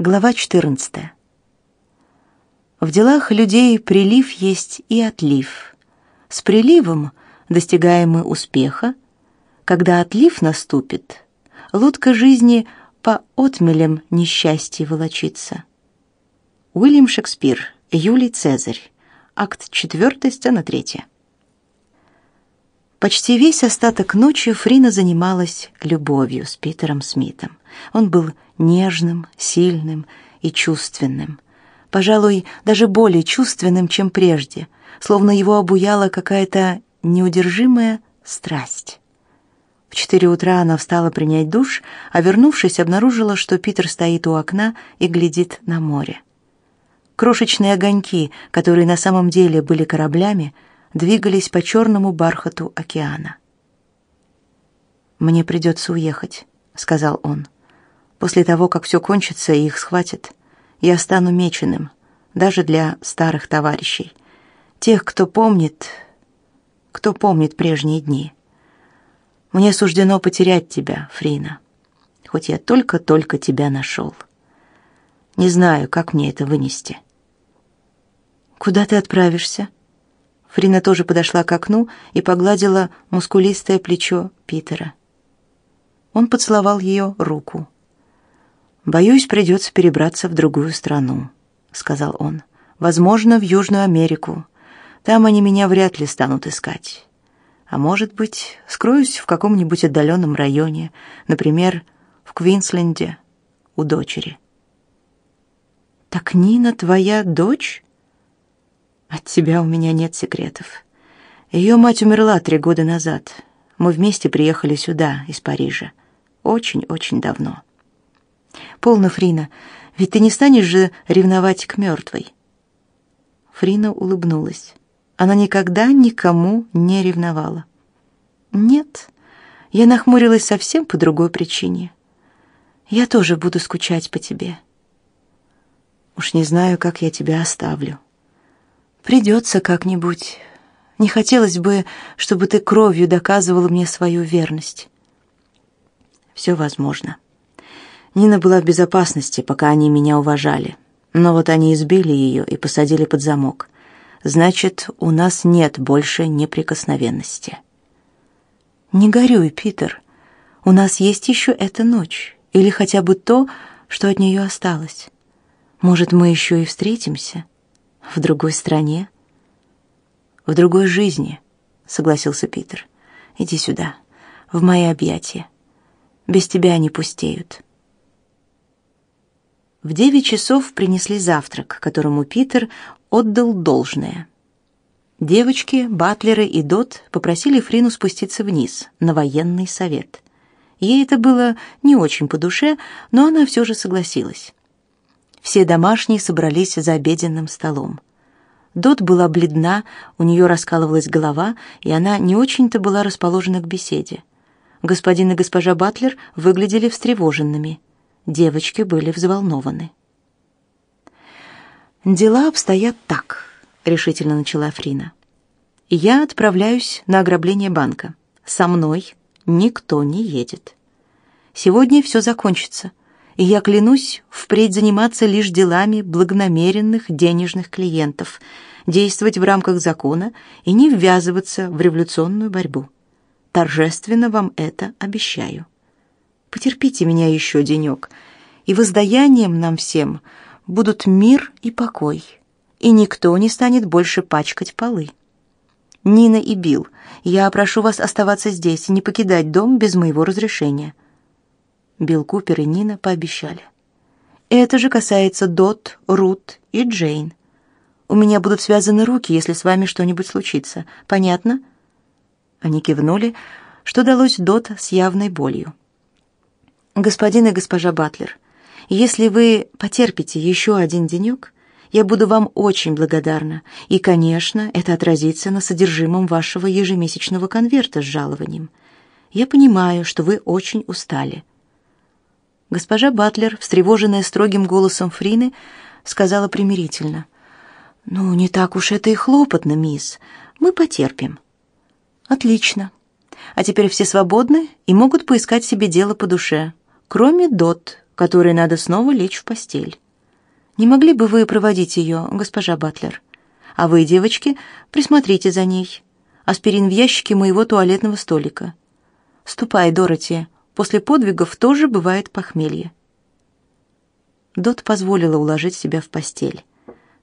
Глава 14. В делах людей прилив есть и отлив. С приливом достигаем мы успеха, когда отлив наступит, лодка жизни по отмелям несчастья волочится. Уильям Шекспир, Юлий Цезарь, акт 4, сцена 3. Почти весь остаток ночи Фрина занималась любовью с Питером Смитом. Он был нежным, сильным и чувственным. Пожалуй, даже более чувственным, чем прежде, словно его обуяла какая-то неудержимая страсть. В четыре утра она встала принять душ, а вернувшись, обнаружила, что Питер стоит у окна и глядит на море. Крошечные огоньки, которые на самом деле были кораблями, двигались по черному бархату океана. «Мне придется уехать», — сказал он. После того, как все кончится и их схватят, я стану меченым, даже для старых товарищей, тех, кто помнит, кто помнит прежние дни. Мне суждено потерять тебя, Фрина, хоть я только-только тебя нашел. Не знаю, как мне это вынести. Куда ты отправишься? Фрина тоже подошла к окну и погладила мускулистое плечо Питера. Он поцеловал ее руку. Боюсь, придется перебраться в другую страну, сказал он. Возможно, в Южную Америку. Там они меня вряд ли станут искать. А может быть, скроюсь в каком-нибудь отдаленном районе, например, в Квинсленде у дочери. Так Нина твоя дочь? От тебя у меня нет секретов. Ее мать умерла три года назад. Мы вместе приехали сюда из Парижа. Очень-очень давно. Полно, Фрина, ведь ты не станешь же ревновать к мертвой. Фрина улыбнулась. Она никогда никому не ревновала. Нет, я нахмурилась совсем по другой причине. Я тоже буду скучать по тебе. Уж не знаю, как я тебя оставлю. Придется как-нибудь. Не хотелось бы, чтобы ты кровью доказывала мне свою верность. Все возможно. Нина была в безопасности, пока они меня уважали. Но вот они избили ее и посадили под замок. Значит, у нас нет больше неприкосновенности. Не горюй, Питер. У нас есть еще эта ночь, или хотя бы то, что от нее осталось. Может, мы еще и встретимся в другой стране, в другой жизни, согласился Питер. Иди сюда, в мои объятия. Без тебя они пустеют. В девять часов принесли завтрак, которому Питер отдал должное. Девочки, батлеры и Дот попросили Фрину спуститься вниз, на военный совет. Ей это было не очень по душе, но она все же согласилась. Все домашние собрались за обеденным столом. Дот была бледна, у нее раскалывалась голова, и она не очень-то была расположена к беседе. Господин и госпожа Батлер выглядели встревоженными. Девочки были взволнованы. «Дела обстоят так», — решительно начала Фрина. «Я отправляюсь на ограбление банка. Со мной никто не едет. Сегодня все закончится, и я клянусь впредь заниматься лишь делами благонамеренных денежных клиентов, действовать в рамках закона и не ввязываться в революционную борьбу. Торжественно вам это обещаю». Потерпите меня еще денек, и воздаянием нам всем будут мир и покой, и никто не станет больше пачкать полы. Нина и Билл, я прошу вас оставаться здесь и не покидать дом без моего разрешения. Билл Купер и Нина пообещали. Это же касается Дот, Рут и Джейн. У меня будут связаны руки, если с вами что-нибудь случится. Понятно? Они кивнули, что далось Дот с явной болью. Господин и госпожа Батлер, если вы потерпите еще один денек, я буду вам очень благодарна, и, конечно, это отразится на содержимом вашего ежемесячного конверта с жалованием. Я понимаю, что вы очень устали. Госпожа Батлер, встревоженная строгим голосом Фрины, сказала примирительно: "Ну, не так уж это и хлопотно, мисс. Мы потерпим". Отлично. А теперь все свободны и могут поискать себе дело по душе кроме Дот, которой надо снова лечь в постель. Не могли бы вы проводить ее, госпожа Батлер? А вы, девочки, присмотрите за ней. Аспирин в ящике моего туалетного столика. Ступай, Дороти. После подвигов тоже бывает похмелье. Дот позволила уложить себя в постель.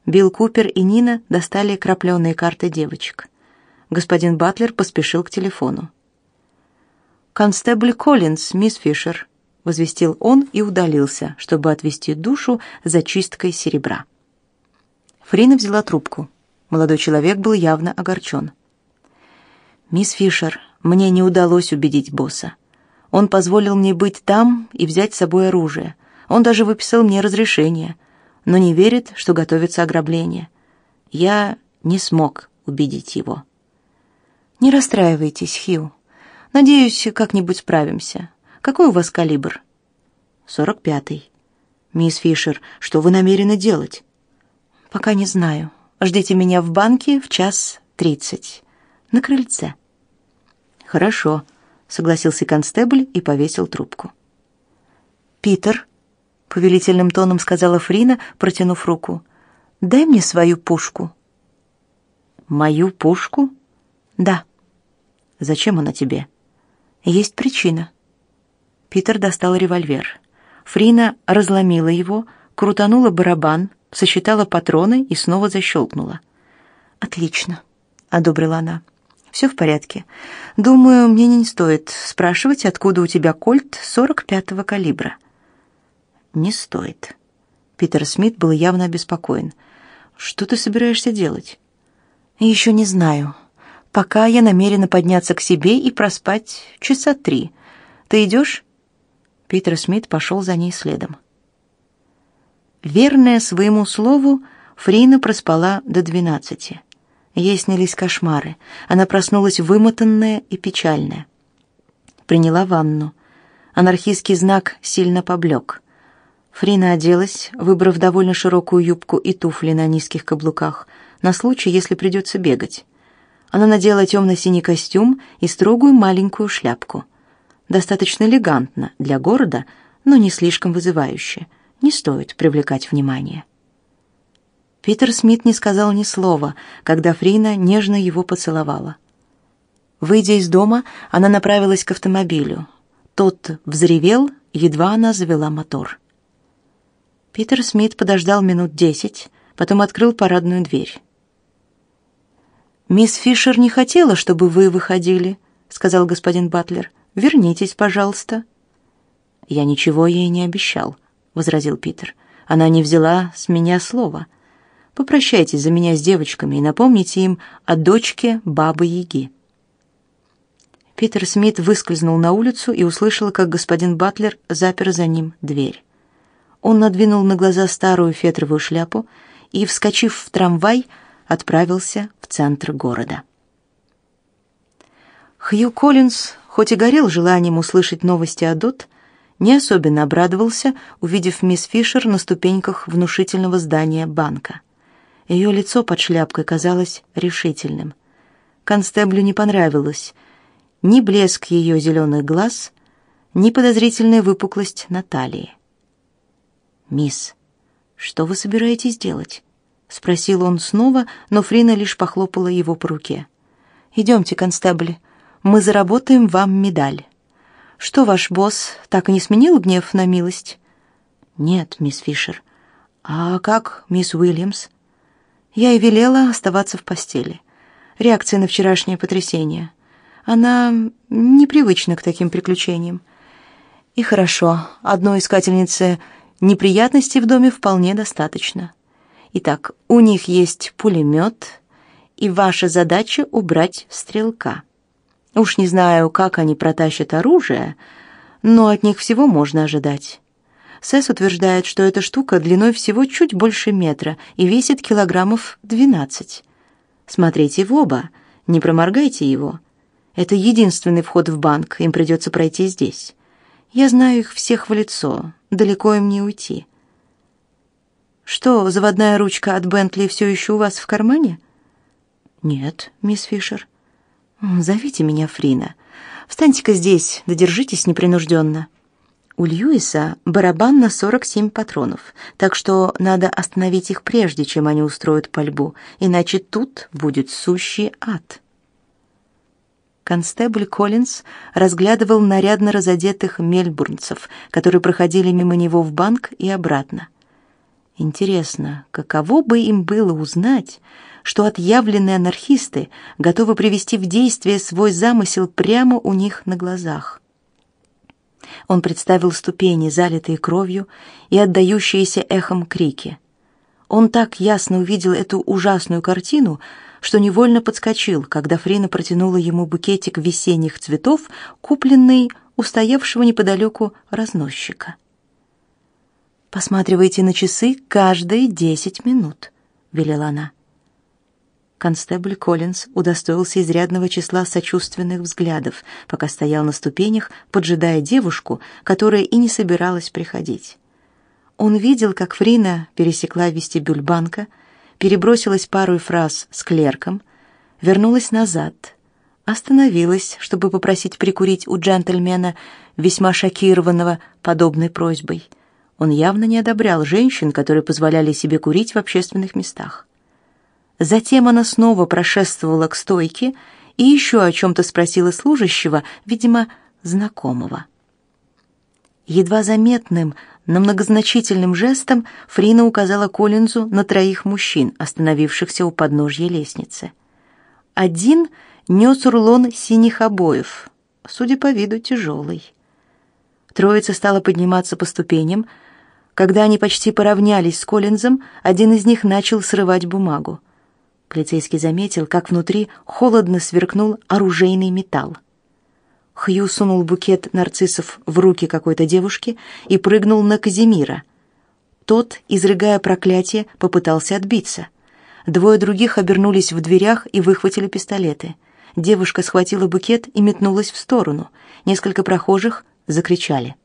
Билл Купер и Нина достали крапленые карты девочек. Господин Батлер поспешил к телефону. «Констебль Коллинз, мисс Фишер», — возвестил он и удалился, чтобы отвести душу за чисткой серебра. Фрина взяла трубку. Молодой человек был явно огорчен. «Мисс Фишер, мне не удалось убедить босса. Он позволил мне быть там и взять с собой оружие. Он даже выписал мне разрешение, но не верит, что готовится ограбление. Я не смог убедить его». «Не расстраивайтесь, Хью. Надеюсь, как-нибудь справимся. Какой у вас калибр? Сорок пятый. Мисс Фишер, что вы намерены делать? Пока не знаю. Ждите меня в банке в час тридцать. На крыльце. Хорошо, согласился констебль и повесил трубку. Питер, повелительным тоном сказала Фрина, протянув руку. Дай мне свою пушку. Мою пушку? Да. Зачем она тебе? Есть причина. Питер достал револьвер. Фрина разломила его, крутанула барабан, сосчитала патроны и снова защелкнула. «Отлично», — одобрила она. «Все в порядке. Думаю, мне не стоит спрашивать, откуда у тебя кольт 45-го калибра». «Не стоит». Питер Смит был явно обеспокоен. «Что ты собираешься делать?» «Еще не знаю. Пока я намерена подняться к себе и проспать часа три. Ты идешь?» Питер Смит пошел за ней следом. Верная своему слову, Фрина проспала до двенадцати. Ей снились кошмары. Она проснулась вымотанная и печальная. Приняла ванну. Анархистский знак сильно поблек. Фрина оделась, выбрав довольно широкую юбку и туфли на низких каблуках, на случай, если придется бегать. Она надела темно-синий костюм и строгую маленькую шляпку. Достаточно элегантно для города, но не слишком вызывающе. Не стоит привлекать внимание. Питер Смит не сказал ни слова, когда Фрина нежно его поцеловала. Выйдя из дома, она направилась к автомобилю. Тот взревел, едва она завела мотор. Питер Смит подождал минут десять, потом открыл парадную дверь. Мисс Фишер не хотела, чтобы вы выходили, сказал господин Батлер. Вернитесь, пожалуйста. Я ничего ей не обещал, возразил Питер. Она не взяла с меня слова. Попрощайтесь за меня с девочками и напомните им о дочке бабы Яги. Питер Смит выскользнул на улицу и услышал, как господин Батлер запер за ним дверь. Он надвинул на глаза старую фетровую шляпу и, вскочив в трамвай, отправился в центр города. Хью Коллинз, хоть и горел желанием услышать новости о Дот, не особенно обрадовался, увидев мисс Фишер на ступеньках внушительного здания банка. Ее лицо под шляпкой казалось решительным. Констеблю не понравилось ни блеск ее зеленых глаз, ни подозрительная выпуклость на талии. «Мисс, что вы собираетесь делать?» спросил он снова, но Фрина лишь похлопала его по руке. Идемте, констебль, мы заработаем вам медаль. Что ваш босс так и не сменил гнев на милость? Нет, мисс Фишер. А как мисс Уильямс? Я и велела оставаться в постели. Реакция на вчерашнее потрясение. Она непривычна к таким приключениям. И хорошо, одной искательнице неприятностей в доме вполне достаточно. Итак, у них есть пулемет, и ваша задача убрать стрелка. Уж не знаю, как они протащат оружие, но от них всего можно ожидать. Сэс утверждает, что эта штука длиной всего чуть больше метра и весит килограммов 12. Смотрите в оба, не проморгайте его. Это единственный вход в банк, им придется пройти здесь. Я знаю их всех в лицо, далеко им не уйти. Что, заводная ручка от Бентли все еще у вас в кармане? Нет, мисс Фишер. Зовите меня Фрина. Встаньте-ка здесь, додержитесь непринужденно. У Льюиса барабан на 47 патронов, так что надо остановить их прежде, чем они устроят пальбу, иначе тут будет сущий ад. Констебль Коллинз разглядывал нарядно разодетых мельбурнцев, которые проходили мимо него в банк и обратно. Интересно, каково бы им было узнать, что отъявленные анархисты готовы привести в действие свой замысел прямо у них на глазах. Он представил ступени, залитые кровью и отдающиеся эхом крики. Он так ясно увидел эту ужасную картину, что невольно подскочил, когда Фрина протянула ему букетик весенних цветов, купленный у стоявшего неподалеку разносчика. «Посматривайте на часы каждые десять минут», — велела она. Констебль Коллинз удостоился изрядного числа сочувственных взглядов, пока стоял на ступенях, поджидая девушку, которая и не собиралась приходить. Он видел, как Фрина пересекла вестибюль банка, перебросилась пару фраз с клерком, вернулась назад, остановилась, чтобы попросить прикурить у джентльмена, весьма шокированного подобной просьбой. Он явно не одобрял женщин, которые позволяли себе курить в общественных местах. Затем она снова прошествовала к стойке и еще о чем-то спросила служащего, видимо, знакомого. Едва заметным, но многозначительным жестом Фрина указала Коллинзу на троих мужчин, остановившихся у подножья лестницы. Один нес рулон синих обоев, судя по виду тяжелый. Троица стала подниматься по ступеням. Когда они почти поравнялись с Коллинзом, один из них начал срывать бумагу. Полицейский заметил, как внутри холодно сверкнул оружейный металл. Хью сунул букет нарциссов в руки какой-то девушки и прыгнул на Казимира. Тот, изрыгая проклятие, попытался отбиться. Двое других обернулись в дверях и выхватили пистолеты. Девушка схватила букет и метнулась в сторону. Несколько прохожих закричали.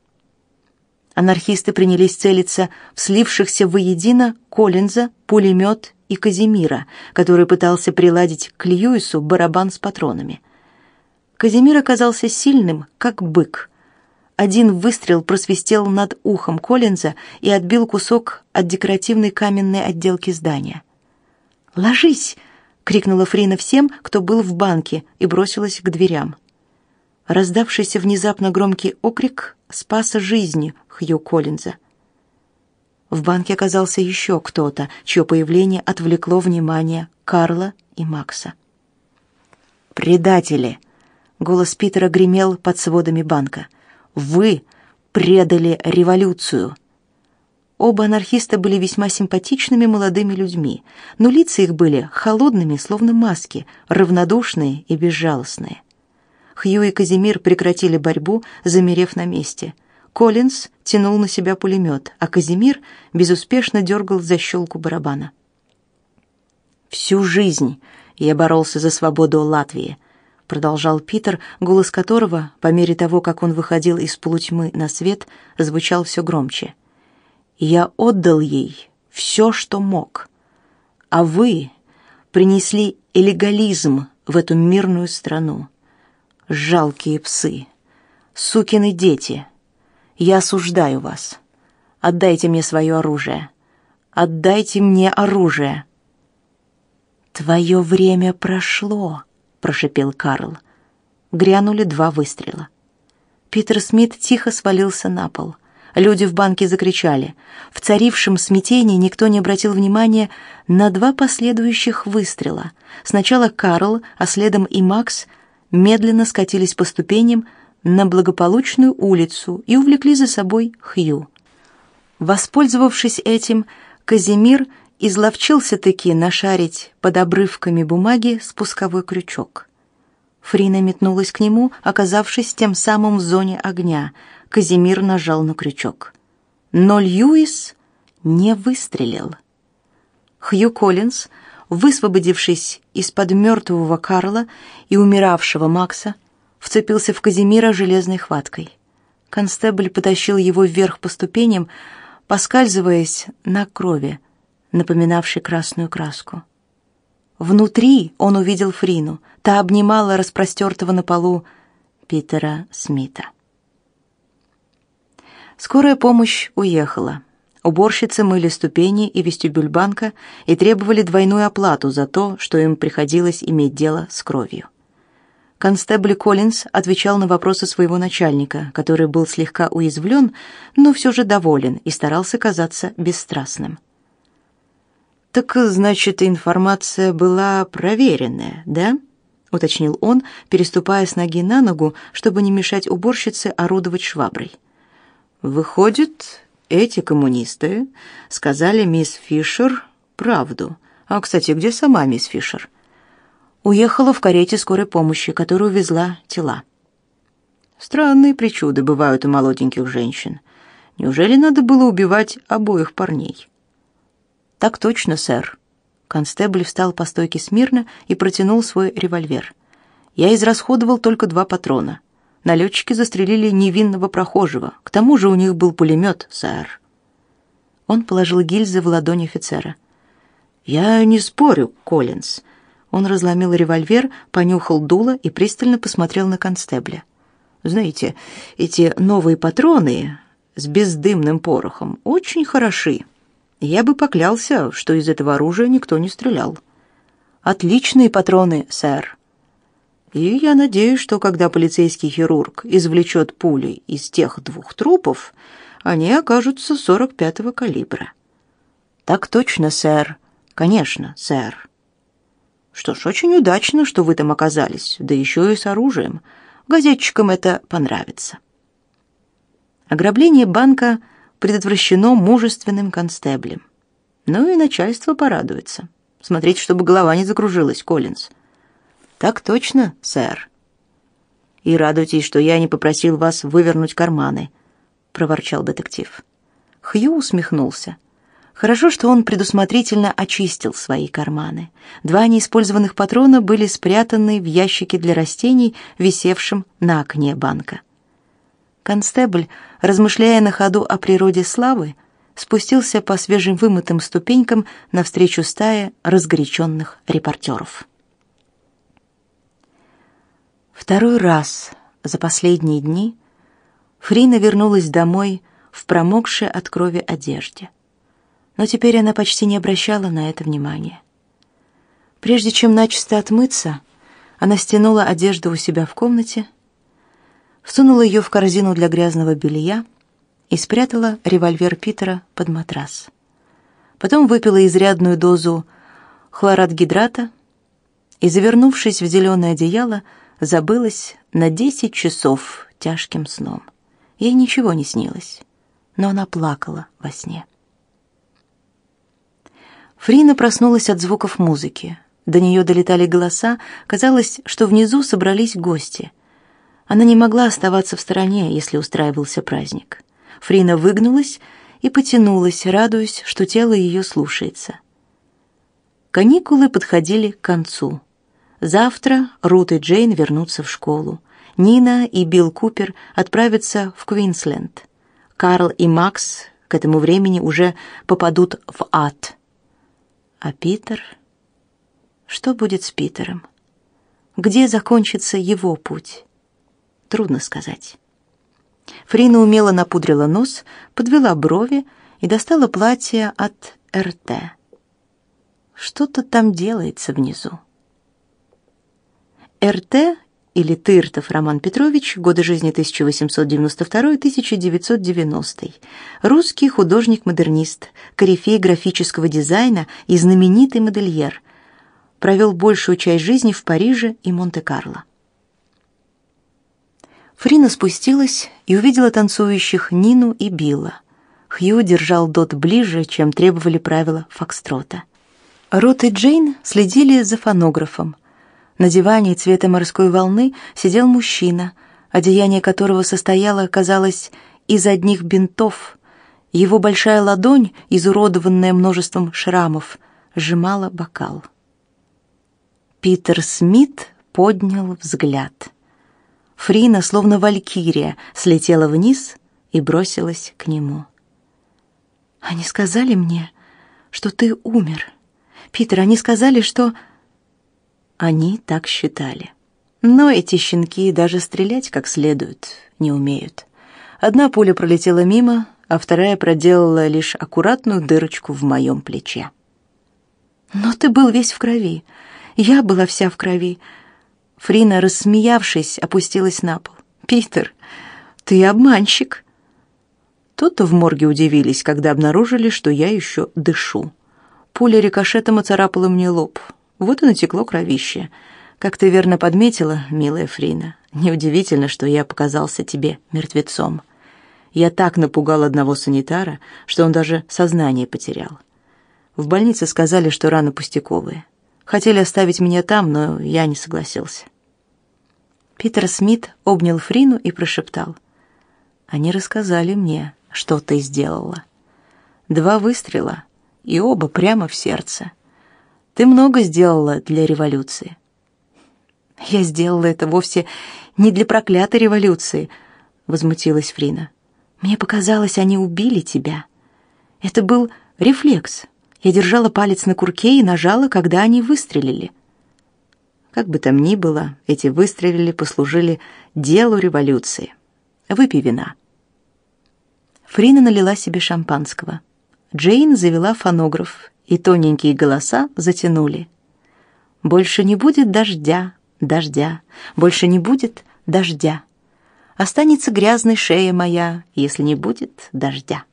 Анархисты принялись целиться в слившихся воедино Коллинза, пулемет и Казимира, который пытался приладить к Льюису барабан с патронами. Казимир оказался сильным, как бык. Один выстрел просвистел над ухом Коллинза и отбил кусок от декоративной каменной отделки здания. «Ложись!» — крикнула Фрина всем, кто был в банке, и бросилась к дверям. Раздавшийся внезапно громкий окрик спас жизнь Хью Коллинза — в банке оказался еще кто-то, чье появление отвлекло внимание Карла и Макса. «Предатели!» — голос Питера гремел под сводами банка. «Вы предали революцию!» Оба анархиста были весьма симпатичными молодыми людьми, но лица их были холодными, словно маски, равнодушные и безжалостные. Хью и Казимир прекратили борьбу, замерев на месте — Коллинз тянул на себя пулемет, а Казимир безуспешно дергал защелку барабана. «Всю жизнь я боролся за свободу Латвии», — продолжал Питер, голос которого, по мере того, как он выходил из полутьмы на свет, звучал все громче. «Я отдал ей все, что мог. А вы принесли элегализм в эту мирную страну. Жалкие псы, сукины дети». Я осуждаю вас. Отдайте мне свое оружие. Отдайте мне оружие. Твое время прошло, прошипел Карл. Грянули два выстрела. Питер Смит тихо свалился на пол. Люди в банке закричали. В царившем смятении никто не обратил внимания на два последующих выстрела. Сначала Карл, а следом и Макс медленно скатились по ступеням, на благополучную улицу и увлекли за собой Хью. Воспользовавшись этим, Казимир изловчился-таки нашарить под обрывками бумаги спусковой крючок. Фрина метнулась к нему, оказавшись тем самым в зоне огня. Казимир нажал на крючок. Но Льюис не выстрелил. Хью Коллинз, высвободившись из-под мертвого Карла и умиравшего Макса, вцепился в Казимира железной хваткой. Констебль потащил его вверх по ступеням, поскальзываясь на крови, напоминавшей красную краску. Внутри он увидел Фрину. Та обнимала распростертого на полу Питера Смита. Скорая помощь уехала. Уборщицы мыли ступени и вестибюль банка и требовали двойную оплату за то, что им приходилось иметь дело с кровью. Констебль Коллинз отвечал на вопросы своего начальника, который был слегка уязвлен, но все же доволен и старался казаться бесстрастным. «Так, значит, информация была проверенная, да?» — уточнил он, переступая с ноги на ногу, чтобы не мешать уборщице орудовать шваброй. «Выходит, эти коммунисты сказали мисс Фишер правду. А, кстати, где сама мисс Фишер?» «Уехала в карете скорой помощи, которую везла тела». Странные причуды бывают у молоденьких женщин. Неужели надо было убивать обоих парней? Так точно, сэр. Констебль встал по стойке смирно и протянул свой револьвер. Я израсходовал только два патрона. Налетчики застрелили невинного прохожего. К тому же у них был пулемет, сэр. Он положил гильзы в ладонь офицера. Я не спорю, Коллинз. Он разломил револьвер, понюхал дуло и пристально посмотрел на констебля. Знаете, эти новые патроны с бездымным порохом очень хороши. Я бы поклялся, что из этого оружия никто не стрелял. Отличные патроны, сэр. И я надеюсь, что когда полицейский хирург извлечет пули из тех двух трупов, они окажутся 45-го калибра. Так точно, сэр. Конечно, сэр. Что ж, очень удачно, что вы там оказались, да еще и с оружием. Газетчикам это понравится. Ограбление банка предотвращено мужественным констеблем. Ну и начальство порадуется. Смотрите, чтобы голова не закружилась, Коллинз. Так точно, сэр. И радуйтесь, что я не попросил вас вывернуть карманы, проворчал детектив. Хью усмехнулся. Хорошо, что он предусмотрительно очистил свои карманы. Два неиспользованных патрона были спрятаны в ящике для растений, висевшем на окне банка. Констебль, размышляя на ходу о природе славы, спустился по свежевымытым ступенькам навстречу стае разгоряченных репортеров. Второй раз за последние дни Фрина вернулась домой в промокшей от крови одежде. Но теперь она почти не обращала на это внимания. Прежде чем начисто отмыться, она стянула одежду у себя в комнате всунула ее в корзину для грязного белья и спрятала револьвер Питера под матрас. Потом выпила изрядную дозу хлорат-гидрата и, завернувшись в зеленое одеяло, забылась на десять часов тяжким сном. Ей ничего не снилось, но она плакала во сне. Фрина проснулась от звуков музыки. До нее долетали голоса, казалось, что внизу собрались гости. Она не могла оставаться в стороне, если устраивался праздник. Фрина выгнулась и потянулась, радуясь, что тело ее слушается. Каникулы подходили к концу. Завтра Рут и Джейн вернутся в школу. Нина и Билл Купер отправятся в Квинсленд. Карл и Макс к этому времени уже попадут в ад. А Питер? Что будет с Питером? Где закончится его путь? Трудно сказать. Фрина умело напудрила нос, подвела брови и достала платье от РТ. Что-то там делается внизу. РТ или Тыртов Роман Петрович, годы жизни 1892-1990. Русский художник-модернист, корифей графического дизайна и знаменитый модельер. Провел большую часть жизни в Париже и Монте-Карло. Фрина спустилась и увидела танцующих Нину и Билла. Хью держал Дот ближе, чем требовали правила фокстрота. Рот и Джейн следили за фонографом. На диване цвета морской волны сидел мужчина, одеяние которого состояло, казалось, из одних бинтов. Его большая ладонь, изуродованная множеством шрамов, сжимала бокал. Питер Смит поднял взгляд. Фрина, словно валькирия, слетела вниз и бросилась к нему. Они сказали мне, что ты умер. Питер, они сказали, что они так считали. Но эти щенки даже стрелять как следует не умеют. Одна пуля пролетела мимо, а вторая проделала лишь аккуратную дырочку в моем плече. «Но ты был весь в крови. Я была вся в крови». Фрина, рассмеявшись, опустилась на пол. «Питер, ты обманщик!» Тут-то в морге удивились, когда обнаружили, что я еще дышу. Пуля рикошетом оцарапала мне лоб. Вот и натекло кровище. Как ты верно подметила, милая Фрина, неудивительно, что я показался тебе мертвецом. Я так напугал одного санитара, что он даже сознание потерял. В больнице сказали, что раны пустяковые. Хотели оставить меня там, но я не согласился. Питер Смит обнял Фрину и прошептал: "Они рассказали мне, что ты сделала. Два выстрела, и оба прямо в сердце. Ты много сделала для революции. Я сделала это вовсе не для проклятой революции, возмутилась Фрина. Мне показалось, они убили тебя. Это был рефлекс. Я держала палец на курке и нажала, когда они выстрелили. Как бы там ни было, эти выстрелы послужили делу революции. Выпей вина. Фрина налила себе шампанского. Джейн завела фонограф и тоненькие голоса затянули. Больше не будет дождя, дождя, больше не будет дождя. Останется грязной шея моя, если не будет дождя.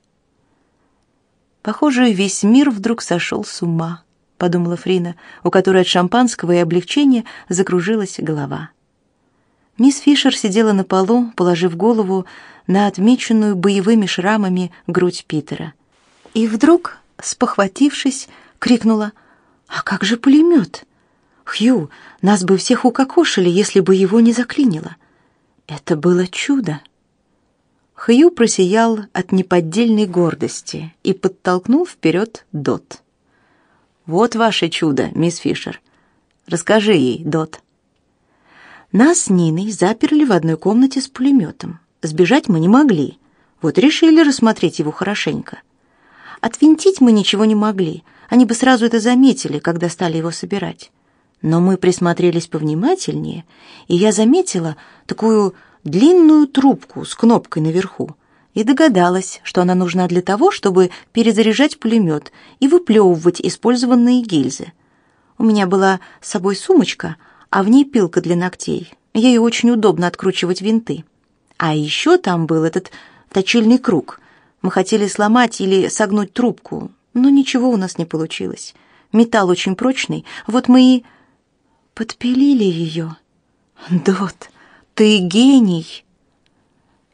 Похоже, весь мир вдруг сошел с ума, подумала Фрина, у которой от шампанского и облегчения закружилась голова. Мисс Фишер сидела на полу, положив голову на отмеченную боевыми шрамами грудь Питера. И вдруг спохватившись, крикнула «А как же пулемет? Хью, нас бы всех укокошили, если бы его не заклинило». Это было чудо. Хью просиял от неподдельной гордости и подтолкнул вперед Дот. «Вот ваше чудо, мисс Фишер. Расскажи ей, Дот». Нас с Ниной заперли в одной комнате с пулеметом. Сбежать мы не могли. Вот решили рассмотреть его хорошенько. Отвинтить мы ничего не могли. Они бы сразу это заметили, когда стали его собирать. Но мы присмотрелись повнимательнее, и я заметила такую длинную трубку с кнопкой наверху и догадалась, что она нужна для того, чтобы перезаряжать пулемет и выплевывать использованные гильзы. У меня была с собой сумочка, а в ней пилка для ногтей. Ей очень удобно откручивать винты. А еще там был этот точильный круг, мы хотели сломать или согнуть трубку, но ничего у нас не получилось. Металл очень прочный, вот мы и подпилили ее. Дот, ты гений.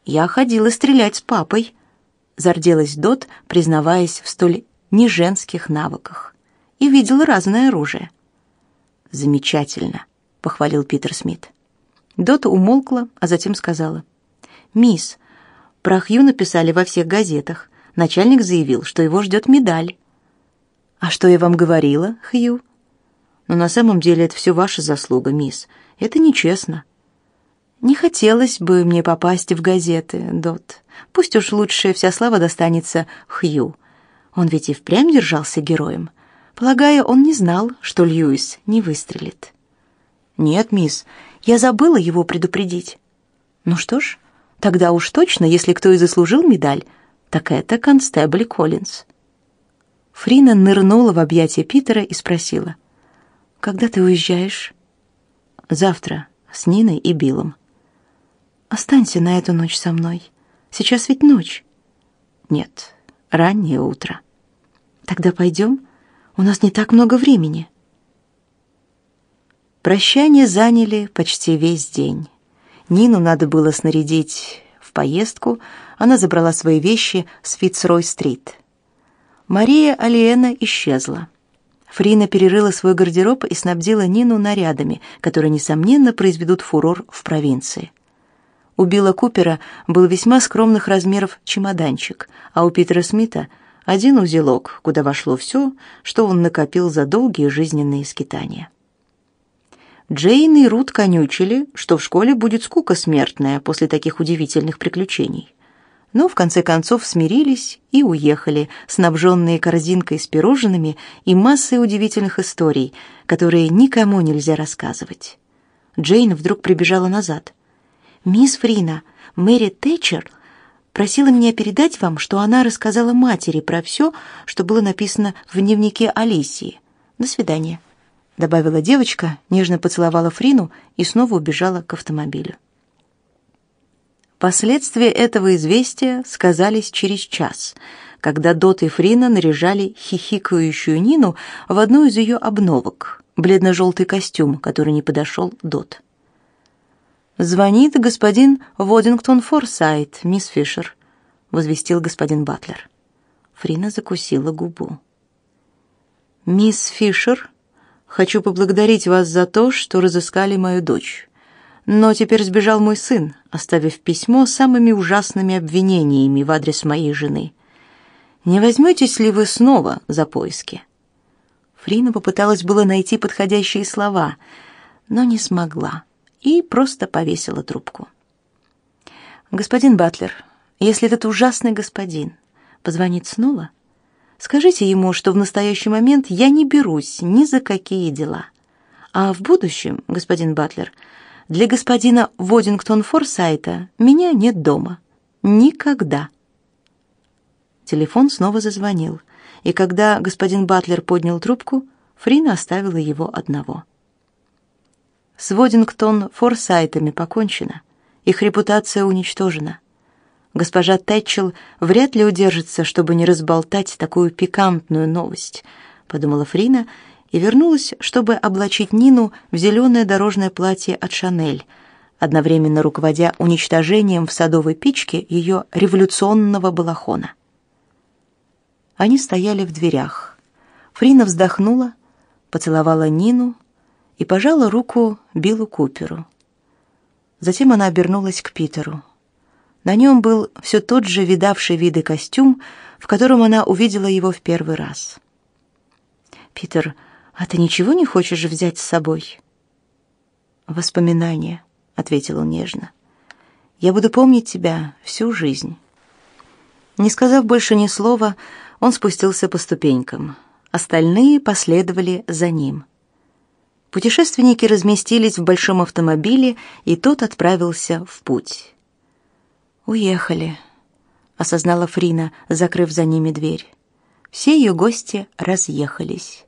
Я ходила стрелять с папой, зарделась Дот, признаваясь в столь неженских навыках, и видела разное оружие. Замечательно, похвалил Питер Смит. Дот умолкла, а затем сказала: "Мисс, про Хью написали во всех газетах. Начальник заявил, что его ждет медаль. А что я вам говорила, Хью? Но на самом деле это все ваша заслуга, мисс. Это нечестно. Не хотелось бы мне попасть в газеты, Дот. Пусть уж лучше вся слава достанется Хью. Он ведь и впрямь держался героем. Полагаю, он не знал, что Льюис не выстрелит. Нет, мисс, я забыла его предупредить. Ну что ж, Тогда уж точно, если кто и заслужил медаль, так это констебль Коллинз. Фрина нырнула в объятия Питера и спросила: "Когда ты уезжаешь?" "Завтра с Ниной и Биллом". "Останься на эту ночь со мной. Сейчас ведь ночь". "Нет, раннее утро". "Тогда пойдем? У нас не так много времени". Прощание заняли почти весь день. Нину надо было снарядить в поездку, она забрала свои вещи с Фицрой-стрит. Мария Алиена исчезла. Фрина перерыла свой гардероб и снабдила Нину нарядами, которые, несомненно, произведут фурор в провинции. У Билла Купера был весьма скромных размеров чемоданчик, а у Питера Смита один узелок, куда вошло все, что он накопил за долгие жизненные скитания. Джейн и Рут конючили, что в школе будет скука смертная после таких удивительных приключений. Но в конце концов смирились и уехали, снабженные корзинкой с пирожными и массой удивительных историй, которые никому нельзя рассказывать. Джейн вдруг прибежала назад. «Мисс Фрина, Мэри Тэтчер Просила меня передать вам, что она рассказала матери про все, что было написано в дневнике Алисии. До свидания, добавила девочка, нежно поцеловала Фрину и снова убежала к автомобилю. Последствия этого известия сказались через час, когда Дот и Фрина наряжали хихикающую Нину в одну из ее обновок, бледно-желтый костюм, который не подошел Дот. «Звонит господин Водингтон Форсайт, мисс Фишер», — возвестил господин Батлер. Фрина закусила губу. «Мисс Фишер, хочу поблагодарить вас за то, что разыскали мою дочь. Но теперь сбежал мой сын, оставив письмо с самыми ужасными обвинениями в адрес моей жены. Не возьметесь ли вы снова за поиски? Фрина попыталась было найти подходящие слова, но не смогла и просто повесила трубку. Господин Батлер, если этот ужасный господин позвонит снова, скажите ему, что в настоящий момент я не берусь ни за какие дела. А в будущем, господин Батлер, для господина Водингтон Форсайта меня нет дома. Никогда. Телефон снова зазвонил, и когда господин Батлер поднял трубку, Фрина оставила его одного. С Водингтон Форсайтами покончено. Их репутация уничтожена. Госпожа Тэтчел вряд ли удержится, чтобы не разболтать такую пикантную новость, подумала Фрина и вернулась, чтобы облачить Нину в зеленое дорожное платье от Шанель, одновременно руководя уничтожением в садовой печке ее революционного балахона. Они стояли в дверях. Фрина вздохнула, поцеловала Нину и пожала руку Биллу Куперу. Затем она обернулась к Питеру. На нем был все тот же видавший виды костюм, в котором она увидела его в первый раз. «Питер, а ты ничего не хочешь взять с собой? Воспоминания, ответил он нежно. Я буду помнить тебя всю жизнь. Не сказав больше ни слова, он спустился по ступенькам. Остальные последовали за ним. Путешественники разместились в большом автомобиле, и тот отправился в путь. Уехали, осознала Фрина, закрыв за ними дверь. Все ее гости разъехались.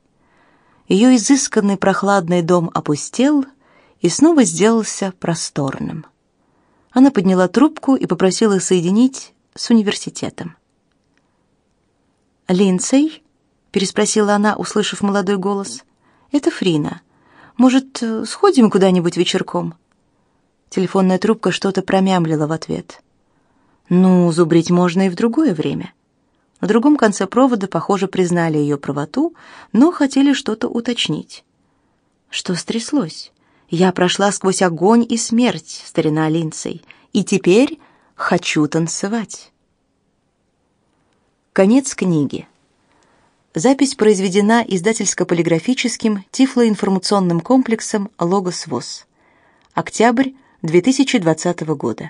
Ее изысканный прохладный дом опустел и снова сделался просторным. Она подняла трубку и попросила соединить с университетом. «Линдсей?» — переспросила она, услышав молодой голос. «Это Фрина. Может, сходим куда-нибудь вечерком?» Телефонная трубка что-то промямлила в ответ. «Ну, зубрить можно и в другое время». На другом конце провода, похоже, признали ее правоту, но хотели что-то уточнить. Что стряслось? Я прошла сквозь огонь и смерть, старина Линдсей, и теперь хочу танцевать. Конец книги. Запись произведена издательско-полиграфическим тифлоинформационным комплексом «Логос ВОЗ». Октябрь 2020 года.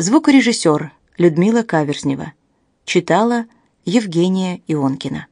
Звукорежиссер Людмила Каверзнева. Читала Евгения Ионкина.